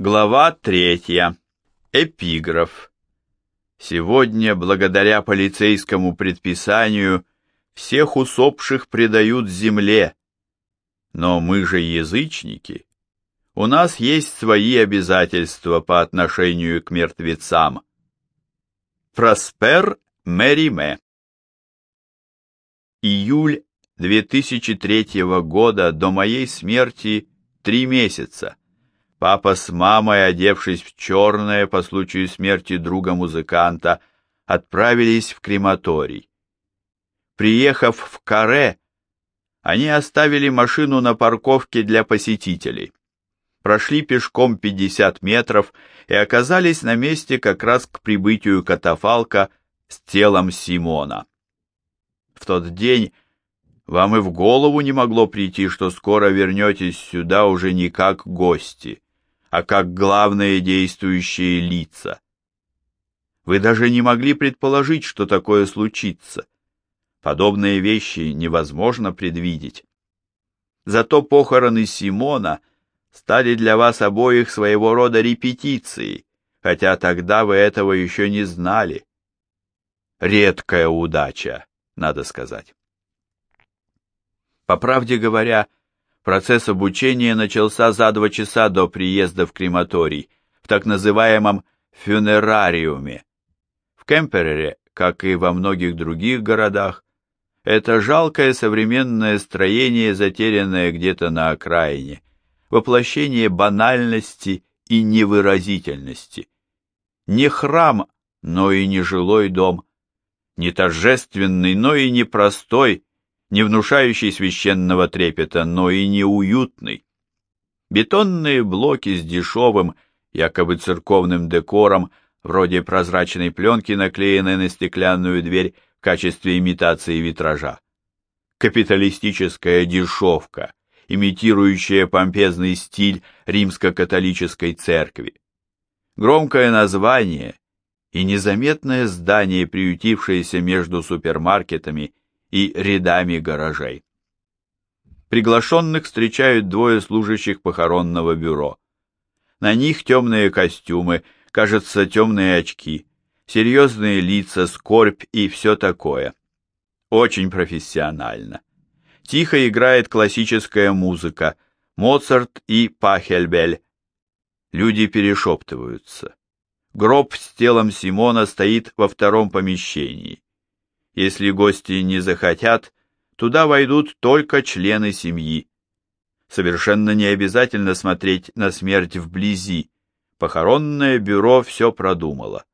Глава третья. Эпиграф. Сегодня, благодаря полицейскому предписанию, всех усопших предают земле. Но мы же язычники. У нас есть свои обязательства по отношению к мертвецам. Проспер Мериме. Июль 2003 года до моей смерти три месяца. Папа с мамой, одевшись в черное по случаю смерти друга-музыканта, отправились в крематорий. Приехав в Каре, они оставили машину на парковке для посетителей. Прошли пешком 50 метров и оказались на месте как раз к прибытию катафалка с телом Симона. В тот день вам и в голову не могло прийти, что скоро вернетесь сюда уже не как гости, а как главные действующие лица. Вы даже не могли предположить, что такое случится. Подобные вещи невозможно предвидеть. Зато похороны Симона стали для вас обоих своего рода репетицией, хотя тогда вы этого еще не знали. Редкая удача, надо сказать. По правде говоря, Процесс обучения начался за два часа до приезда в крематорий, в так называемом фюнерариуме. В Кемперере, как и во многих других городах, это жалкое современное строение, затерянное где-то на окраине, воплощение банальности и невыразительности. Не храм, но и не жилой дом, не торжественный, но и не простой, не внушающий священного трепета, но и неуютный. Бетонные блоки с дешевым, якобы церковным декором, вроде прозрачной пленки, наклеенной на стеклянную дверь в качестве имитации витража. Капиталистическая дешевка, имитирующая помпезный стиль римско-католической церкви. Громкое название и незаметное здание, приютившееся между супермаркетами и рядами гаражей. Приглашенных встречают двое служащих похоронного бюро. На них темные костюмы, кажется, темные очки, серьезные лица, скорбь и все такое. Очень профессионально. Тихо играет классическая музыка, Моцарт и Пахельбель. Люди перешептываются. Гроб с телом Симона стоит во втором помещении. Если гости не захотят, туда войдут только члены семьи. Совершенно не обязательно смотреть на смерть вблизи. Похоронное бюро все продумало.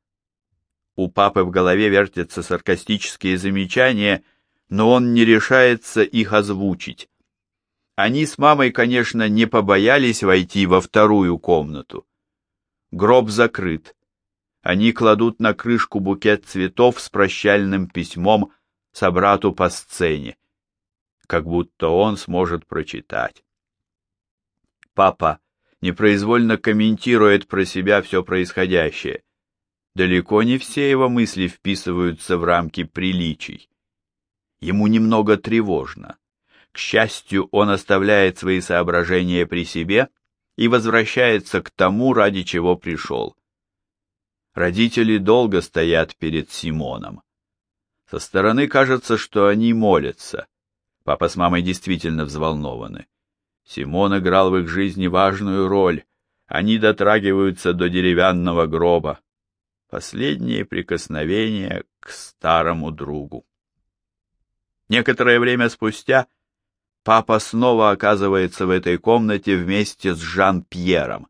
У папы в голове вертятся саркастические замечания, но он не решается их озвучить. Они с мамой, конечно, не побоялись войти во вторую комнату. Гроб закрыт они кладут на крышку букет цветов с прощальным письмом собрату по сцене, как будто он сможет прочитать. Папа непроизвольно комментирует про себя все происходящее. Далеко не все его мысли вписываются в рамки приличий. Ему немного тревожно. К счастью, он оставляет свои соображения при себе и возвращается к тому, ради чего пришел. Родители долго стоят перед Симоном. Со стороны кажется, что они молятся. Папа с мамой действительно взволнованы. Симон играл в их жизни важную роль. Они дотрагиваются до деревянного гроба. Последнее прикосновение к старому другу. Некоторое время спустя папа снова оказывается в этой комнате вместе с Жан-Пьером.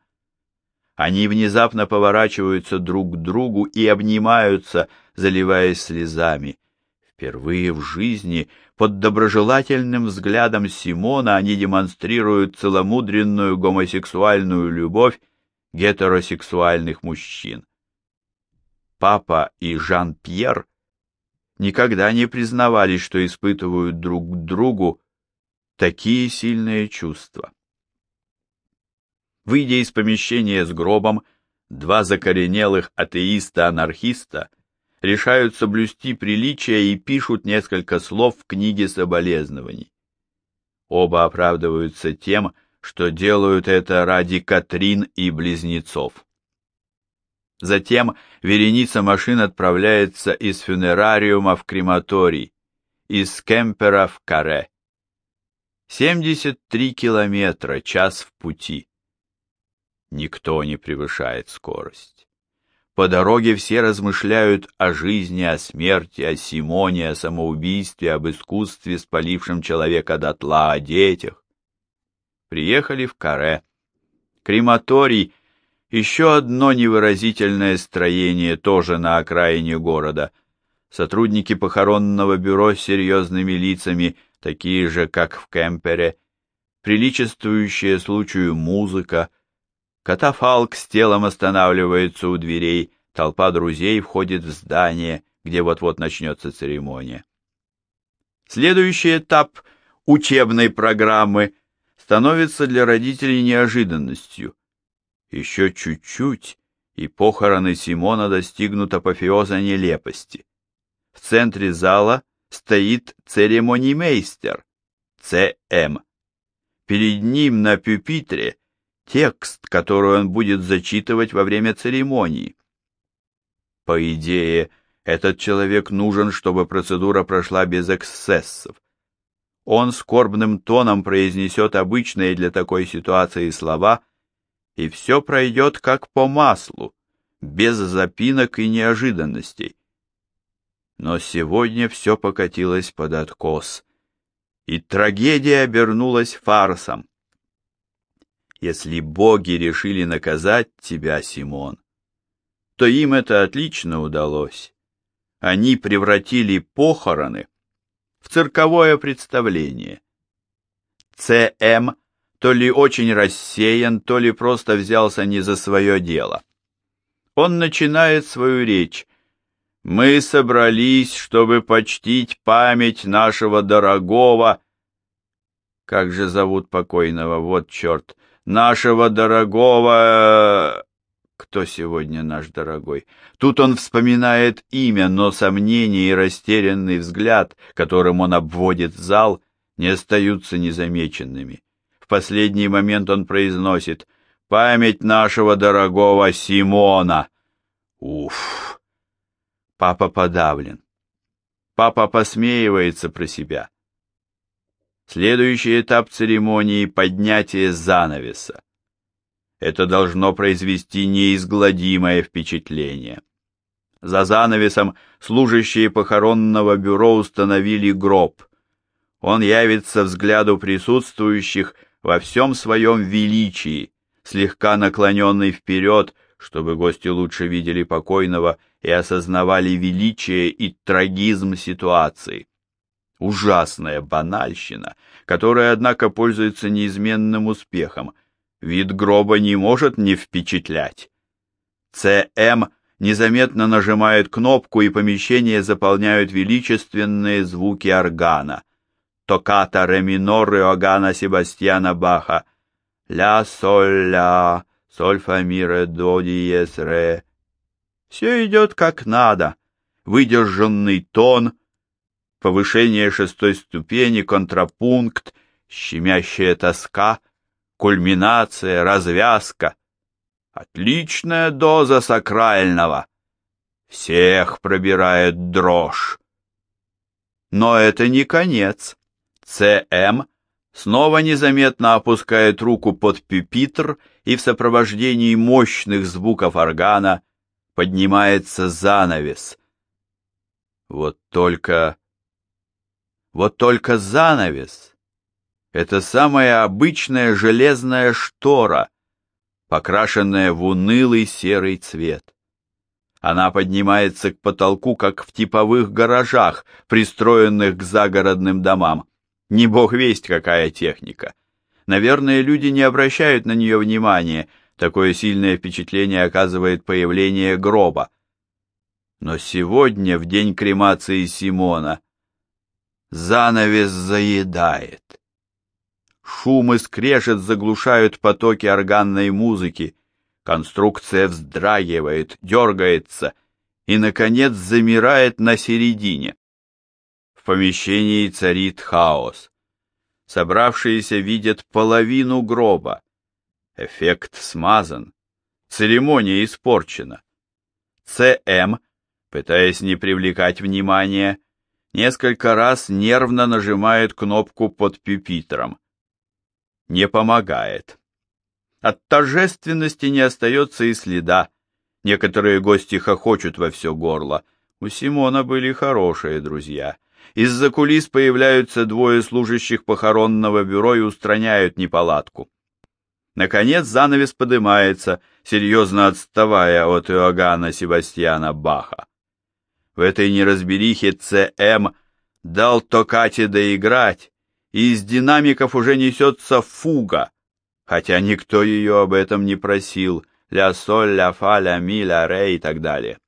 Они внезапно поворачиваются друг к другу и обнимаются, заливаясь слезами. Впервые в жизни под доброжелательным взглядом Симона они демонстрируют целомудренную гомосексуальную любовь гетеросексуальных мужчин. Папа и Жан-Пьер никогда не признавались, что испытывают друг к другу такие сильные чувства. Выйдя из помещения с гробом, два закоренелых атеиста-анархиста решают соблюсти приличие и пишут несколько слов в книге соболезнований. Оба оправдываются тем, что делают это ради Катрин и близнецов. Затем вереница машин отправляется из фюнерариума в крематорий, из Кемпера в Каре. 73 километра, час в пути. Никто не превышает скорость. По дороге все размышляют о жизни, о смерти, о Симоне, о самоубийстве, об искусстве, спалившем человека дотла, о детях. Приехали в Каре. Крематорий — еще одно невыразительное строение, тоже на окраине города. Сотрудники похоронного бюро с серьезными лицами такие же, как в Кемпере, приличествующая случаю музыка, катафалк с телом останавливается у дверей, толпа друзей входит в здание, где вот-вот начнется церемония. Следующий этап учебной программы становится для родителей неожиданностью. Еще чуть-чуть, и похороны Симона достигнут апофеоза нелепости. В центре зала – стоит церемонимейстер, ЦМ. Перед ним на пюпитре текст, который он будет зачитывать во время церемонии. По идее, этот человек нужен, чтобы процедура прошла без эксцессов. Он скорбным тоном произнесет обычные для такой ситуации слова, и все пройдет как по маслу, без запинок и неожиданностей. Но сегодня все покатилось под откос, и трагедия обернулась фарсом. Если боги решили наказать тебя, Симон, то им это отлично удалось. Они превратили похороны в цирковое представление. ЦМ то ли очень рассеян, то ли просто взялся не за свое дело. Он начинает свою речь мы собрались, чтобы почтить память нашего дорогого... Как же зовут покойного? Вот черт! Нашего дорогого... Кто сегодня наш дорогой? Тут он вспоминает имя, но сомнение и растерянный взгляд, которым он обводит зал, не остаются незамеченными. В последний момент он произносит «Память нашего дорогого Симона». Уф! Папа подавлен. Папа посмеивается про себя. Следующий этап церемонии — поднятие занавеса. Это должно произвести неизгладимое впечатление. За занавесом служащие похоронного бюро установили гроб. Он явится взгляду присутствующих во всем своем величии, слегка наклоненный вперед, чтобы гости лучше видели покойного и осознавали величие и трагизм ситуации. Ужасная банальщина, которая, однако, пользуется неизменным успехом. Вид гроба не может не впечатлять. ЦМ незаметно нажимает кнопку, и помещение заполняют величественные звуки органа. Токата ре минор Иоганна Себастьяна Баха. Ля соль ля, соль фа ми ре до диез ре. Все идет как надо. Выдержанный тон, повышение шестой ступени, контрапункт, щемящая тоска, кульминация, развязка. Отличная доза сакрального. Всех пробирает дрожь. Но это не конец. ЦМ снова незаметно опускает руку под пюпитр и в сопровождении мощных звуков органа поднимается занавес. Вот только... Вот только занавес. Это самая обычная железная штора, покрашенная в унылый серый цвет. Она поднимается к потолку, как в типовых гаражах, пристроенных к загородным домам. Не бог весть, какая техника. Наверное, люди не обращают на нее внимания, Такое сильное впечатление оказывает появление гроба. Но сегодня, в день кремации Симона, занавес заедает. Шум и скрежет заглушают потоки органной музыки, конструкция вздрагивает, дергается и, наконец, замирает на середине. В помещении царит хаос. Собравшиеся видят половину гроба. Эффект смазан. Церемония испорчена. ЦМ, пытаясь не привлекать внимания, несколько раз нервно нажимает кнопку под пюпитром. Не помогает. От торжественности не остается и следа. Некоторые гости хохочут во все горло. У Симона были хорошие друзья. Из-за кулис появляются двое служащих похоронного бюро и устраняют неполадку. Наконец занавес поднимается, серьезно отставая от Иоганна Себастьяна Баха. В этой неразберихе ЦМ дал Токате доиграть, и из динамиков уже несется фуга, хотя никто ее об этом не просил, ля соль, ля фа, ля ми, ля ре и так далее.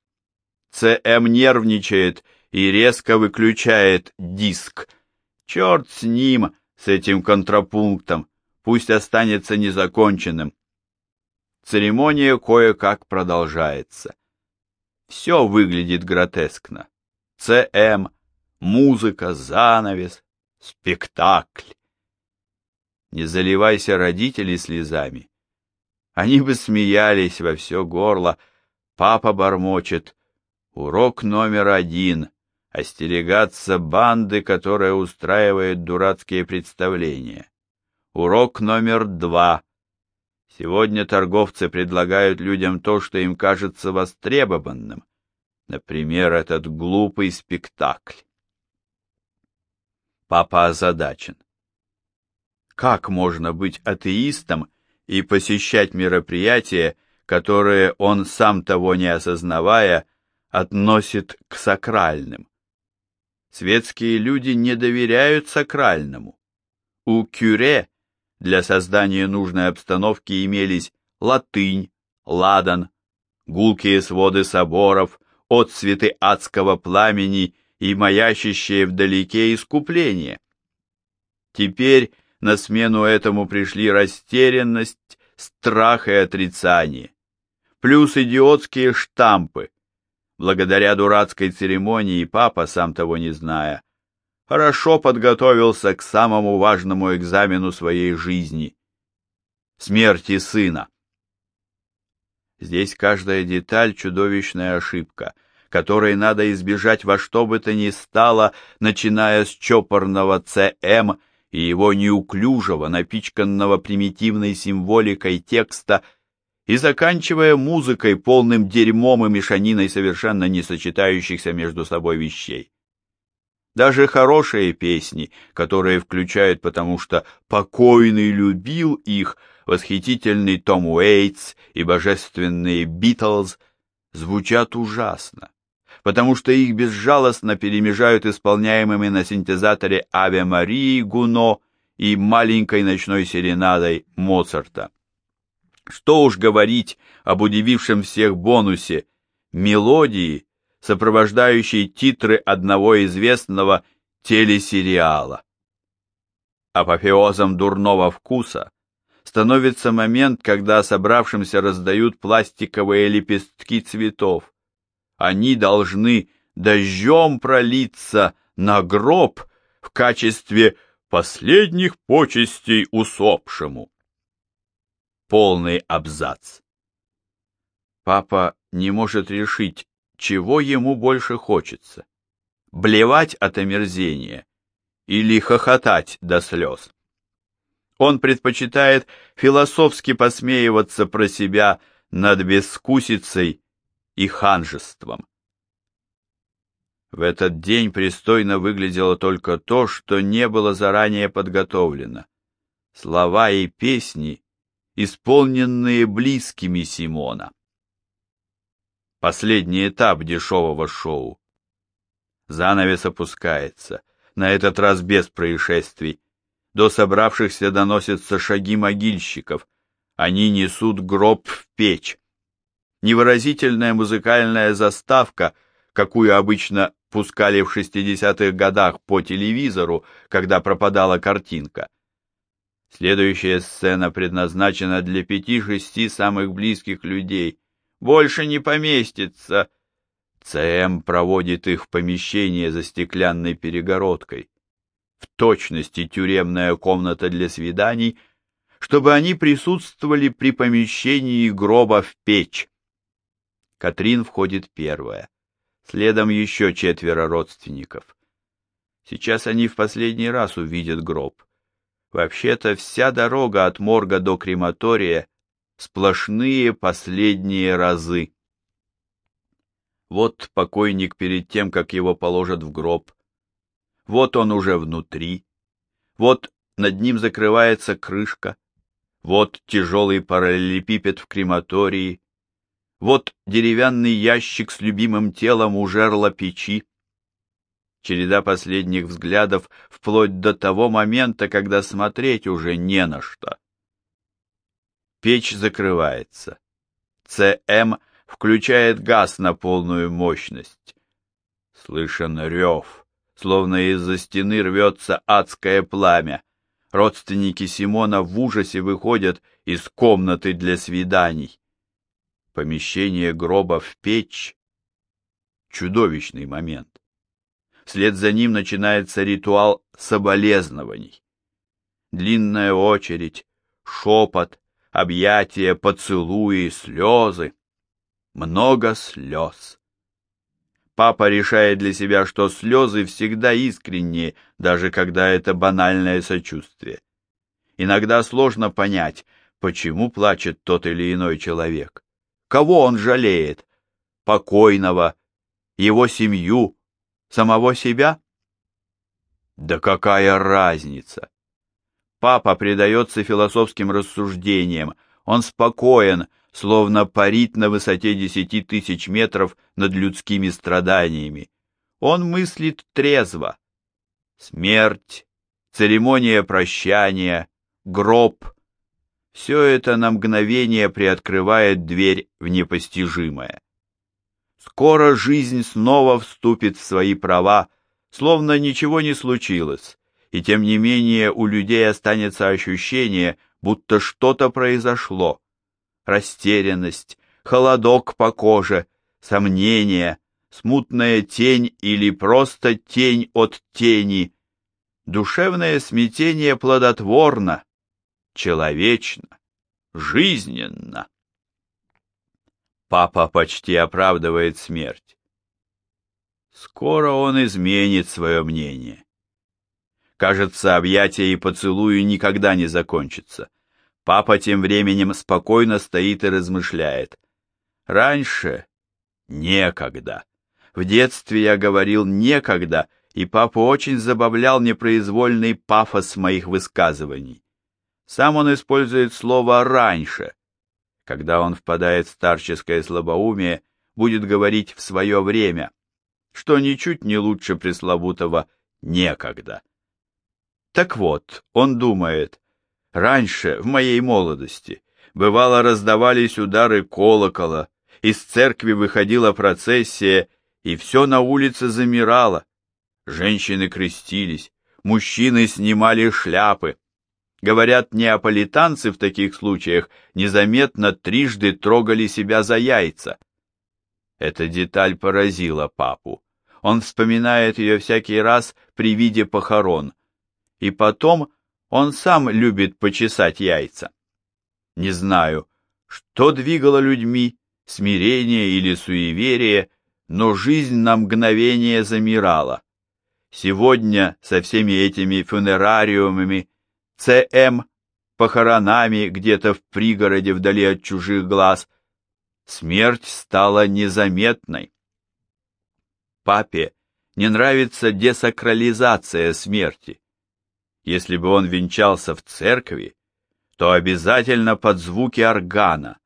ЦМ нервничает и резко выключает диск. Черт с ним, с этим контрапунктом, пусть останется незаконченным. Церемония кое-как продолжается. Все выглядит гротескно. ЦМ, музыка, занавес, спектакль. Не заливайся родители слезами. Они бы смеялись во все горло. Папа бормочет. Урок номер один — остерегаться банды, которая устраивает дурацкие представления. Урок номер два — Сегодня торговцы предлагают людям то, что им кажется востребованным. Например, этот глупый спектакль. Папа озадачен. Как можно быть атеистом и посещать мероприятия, которые он, сам того не осознавая, относит к сакральным? Светские люди не доверяют сакральному. У Кюре для создания нужной обстановки имелись латынь, ладан, гулкие своды соборов, отцветы адского пламени и маящащее вдалеке искупление. Теперь на смену этому пришли растерянность, страх и отрицание, плюс идиотские штампы. Благодаря дурацкой церемонии папа, сам того не зная, хорошо подготовился к самому важному экзамену своей жизни — смерти сына. Здесь каждая деталь — чудовищная ошибка, которой надо избежать во что бы то ни стало, начиная с чопорного ЦМ и его неуклюжего, напичканного примитивной символикой текста и заканчивая музыкой, полным дерьмом и мешаниной совершенно не сочетающихся между собой вещей. Даже хорошие песни, которые включают потому что покойный любил их, восхитительный Том Уэйтс и божественные Битлз, звучат ужасно, потому что их безжалостно перемежают исполняемыми на синтезаторе Аве Марии Гуно и маленькой ночной серенадой Моцарта. Что уж говорить об удивившем всех бонусе, мелодии, сопровождающий титры одного известного телесериала. Апофеозом дурного вкуса становится момент, когда собравшимся раздают пластиковые лепестки цветов. Они должны дождем пролиться на гроб в качестве последних почестей усопшему. Полный абзац. Папа не может решить, чего ему больше хочется? Блевать от омерзения или хохотать до слез? Он предпочитает философски посмеиваться про себя над бескусицей и ханжеством. В этот день пристойно выглядело только то, что не было заранее подготовлено. Слова и песни, исполненные близкими Симона последний этап дешевого шоу. Занавес опускается, на этот раз без происшествий. До собравшихся доносятся шаги могильщиков. Они несут гроб в печь. Невыразительная музыкальная заставка, какую обычно пускали в 60-х годах по телевизору, когда пропадала картинка. Следующая сцена предназначена для пяти-шести самых близких людей — больше не поместится. ЦМ проводит их в помещение за стеклянной перегородкой. в точности тюремная комната для свиданий, чтобы они присутствовали при помещении гроба в печь. Катрин входит первая, следом еще четверо родственников. Сейчас они в последний раз увидят гроб. Вообще-то вся дорога от морга до крематория — сплошные последние разы. Вот покойник перед тем, как его положат в гроб. Вот он уже внутри. Вот над ним закрывается крышка. Вот тяжелый параллелепипед в крематории. Вот деревянный ящик с любимым телом у жерла печи. Череда последних взглядов вплоть до того момента, когда смотреть уже не на что. Печь закрывается. ЦМ включает газ на полную мощность. Слышен рев, словно из-за стены рвется адское пламя. Родственники Симона в ужасе выходят из комнаты для свиданий. Помещение гроба в печь — чудовищный момент. Вслед за ним начинается ритуал соболезнований. Длинная очередь, шепот, объятия, поцелуи, слезы много слез. Папа решает для себя, что слезы всегда искренние, даже когда это банальное сочувствие. Иногда сложно понять, почему плачет тот или иной человек. Кого он жалеет? Покойного, его семью, самого себя? Да какая разница? Папа предается философским рассуждениям, он спокоен, словно парит на высоте десяти тысяч метров над людскими страданиями. Он мыслит трезво. Смерть, церемония прощания, гроб — все это на мгновение приоткрывает дверь в непостижимое. Скоро жизнь снова вступит в свои права, словно ничего не случилось, и тем не менее у людей останется ощущение, будто что-то произошло растерянность, холодок по коже, сомнение, смутная тень или просто тень от тени. Душевное смятение плодотворно, человечно, жизненно. Папа почти оправдывает смерть. Скоро он изменит свое мнение. Кажется, объятия и поцелуи никогда не закончатся. Папа тем временем спокойно стоит и размышляет. Раньше некогда. В детстве я говорил «некогда», и папа очень забавлял непроизвольный пафос моих высказываний. Сам он использует слово «раньше». Когда он впадает в старческое слабоумие, будет говорить «в свое время», что ничуть не лучше пресловутого «некогда». Так вот, он думает, Раньше, в моей молодости, бывало раздавались удары колокола, из церкви выходила процессия, и все на улице замирало. Женщины крестились, мужчины снимали шляпы. Говорят, неаполитанцы в таких случаях незаметно трижды трогали себя за яйца. Эта деталь поразила папу. Он вспоминает ее всякий раз при виде похорон. И потом он сам любит почесать яйца. Не знаю, что двигало людьми, смирение или суеверие, но жизнь на мгновение замирала. Сегодня со всеми этими фунерариумами, ЦМ, похоронами где-то в пригороде вдали от чужих глаз, смерть стала незаметной. Папе не нравится десакрализация смерти. Если бы он венчался в церкви, то обязательно под звуки органа.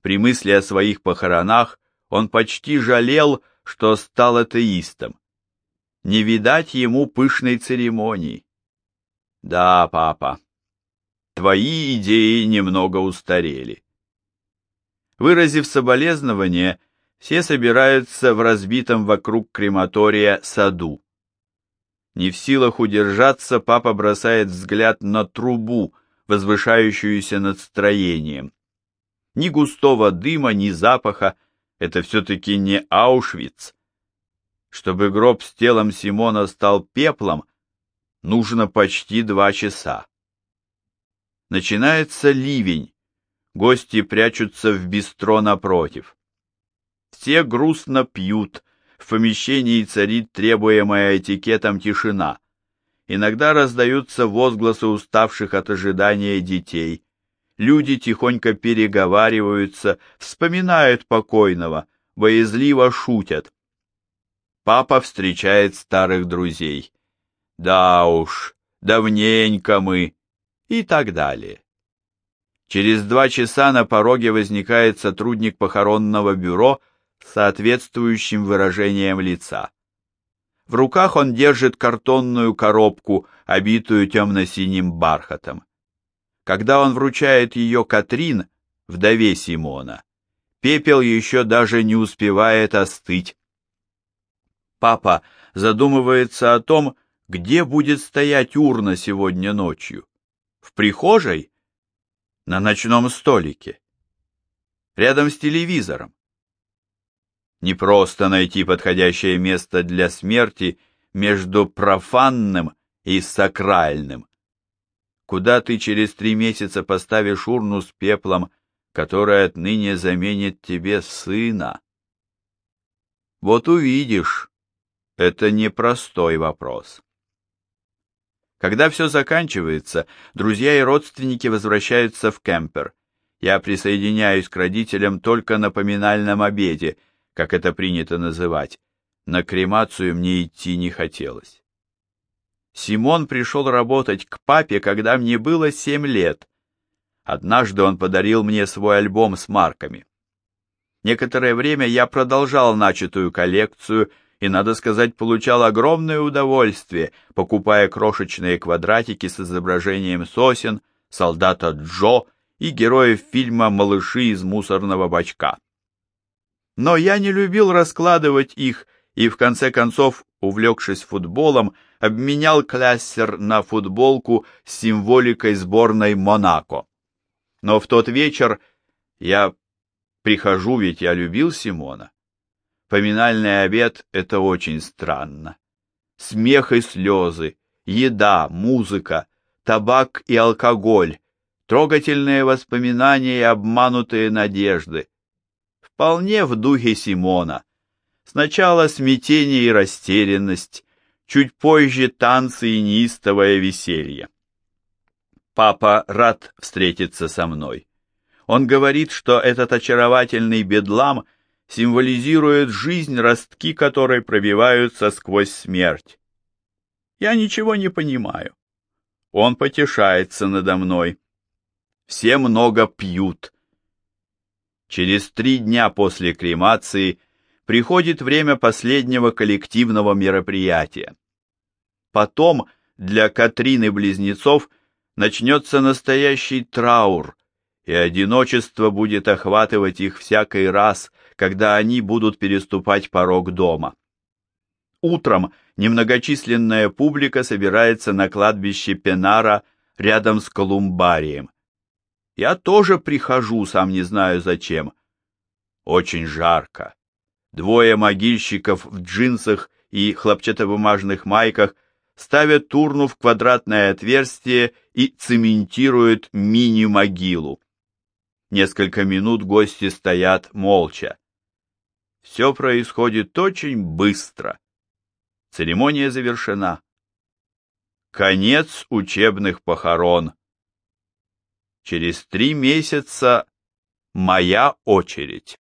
При мысли о своих похоронах он почти жалел, что стал атеистом. Не видать ему пышной церемонии. Да, папа, твои идеи немного устарели. Выразив соболезнование, все собираются в разбитом вокруг крематория саду. Не в силах удержаться, папа бросает взгляд на трубу, возвышающуюся над строением. Ни густого дыма, ни запаха, это все-таки не Аушвиц. Чтобы гроб с телом Симона стал пеплом, Нужно почти два часа. Начинается ливень. Гости прячутся в бистро напротив. Все грустно пьют. В помещении царит требуемая этикетом тишина. Иногда раздаются возгласы уставших от ожидания детей. Люди тихонько переговариваются, вспоминают покойного, боязливо шутят. Папа встречает старых друзей. Да уж, давненько мы. И так далее. Через два часа на пороге возникает сотрудник похоронного бюро соответствующим выражением лица. В руках он держит картонную коробку, обитую темно-синим бархатом. Когда он вручает ее Катрин, вдове Симона, пепел еще даже не успевает остыть. Папа задумывается о том, где будет стоять урна сегодня ночью. В прихожей? На ночном столике. Рядом с телевизором. Не просто найти подходящее место для смерти между профанным и сакральным. Куда ты через три месяца поставишь урну с пеплом, которая отныне заменит тебе сына? Вот увидишь, это непростой вопрос. Когда все заканчивается, друзья и родственники возвращаются в кемпер. Я присоединяюсь к родителям только на поминальном обеде, как это принято называть. На кремацию мне идти не хотелось. Симон пришел работать к папе, когда мне было семь лет. Однажды он подарил мне свой альбом с марками. Некоторое время я продолжал начатую коллекцию и, надо сказать, получал огромное удовольствие, покупая крошечные квадратики с изображением сосен, солдата Джо и героев фильма «Малыши из мусорного бачка». Но я не любил раскладывать их и, в конце концов, увлекшись футболом, обменял кляссер на футболку с символикой сборной Монако. Но в тот вечер я прихожу, ведь я любил Симона. Поминальный обед — это очень странно. Смех и слезы, еда, музыка, табак и алкоголь, трогательные воспоминания и обманутые надежды. Вполне в духе Симона. Сначала смятение и растерянность, чуть позже танцы и неистовое веселье. Папа рад встретиться со мной. Он говорит, что этот очаровательный бедлам — символизирует жизнь, ростки которой пробиваются сквозь смерть. Я ничего не понимаю. Он потешается надо мной. Все много пьют. Через три дня после кремации приходит время последнего коллективного мероприятия. Потом для Катрины-близнецов начнется настоящий траур, и одиночество будет охватывать их всякий раз, когда они будут переступать порог дома. Утром немногочисленная публика собирается на кладбище Пенара рядом с колумбарием. Я тоже прихожу, сам не знаю зачем. Очень жарко. Двое могильщиков в джинсах и хлопчатобумажных майках ставят турну в квадратное отверстие и цементируют мини-могилу. Несколько минут гости стоят молча. Все происходит очень быстро. Церемония завершена. Конец учебных похорон. Через три месяца моя очередь.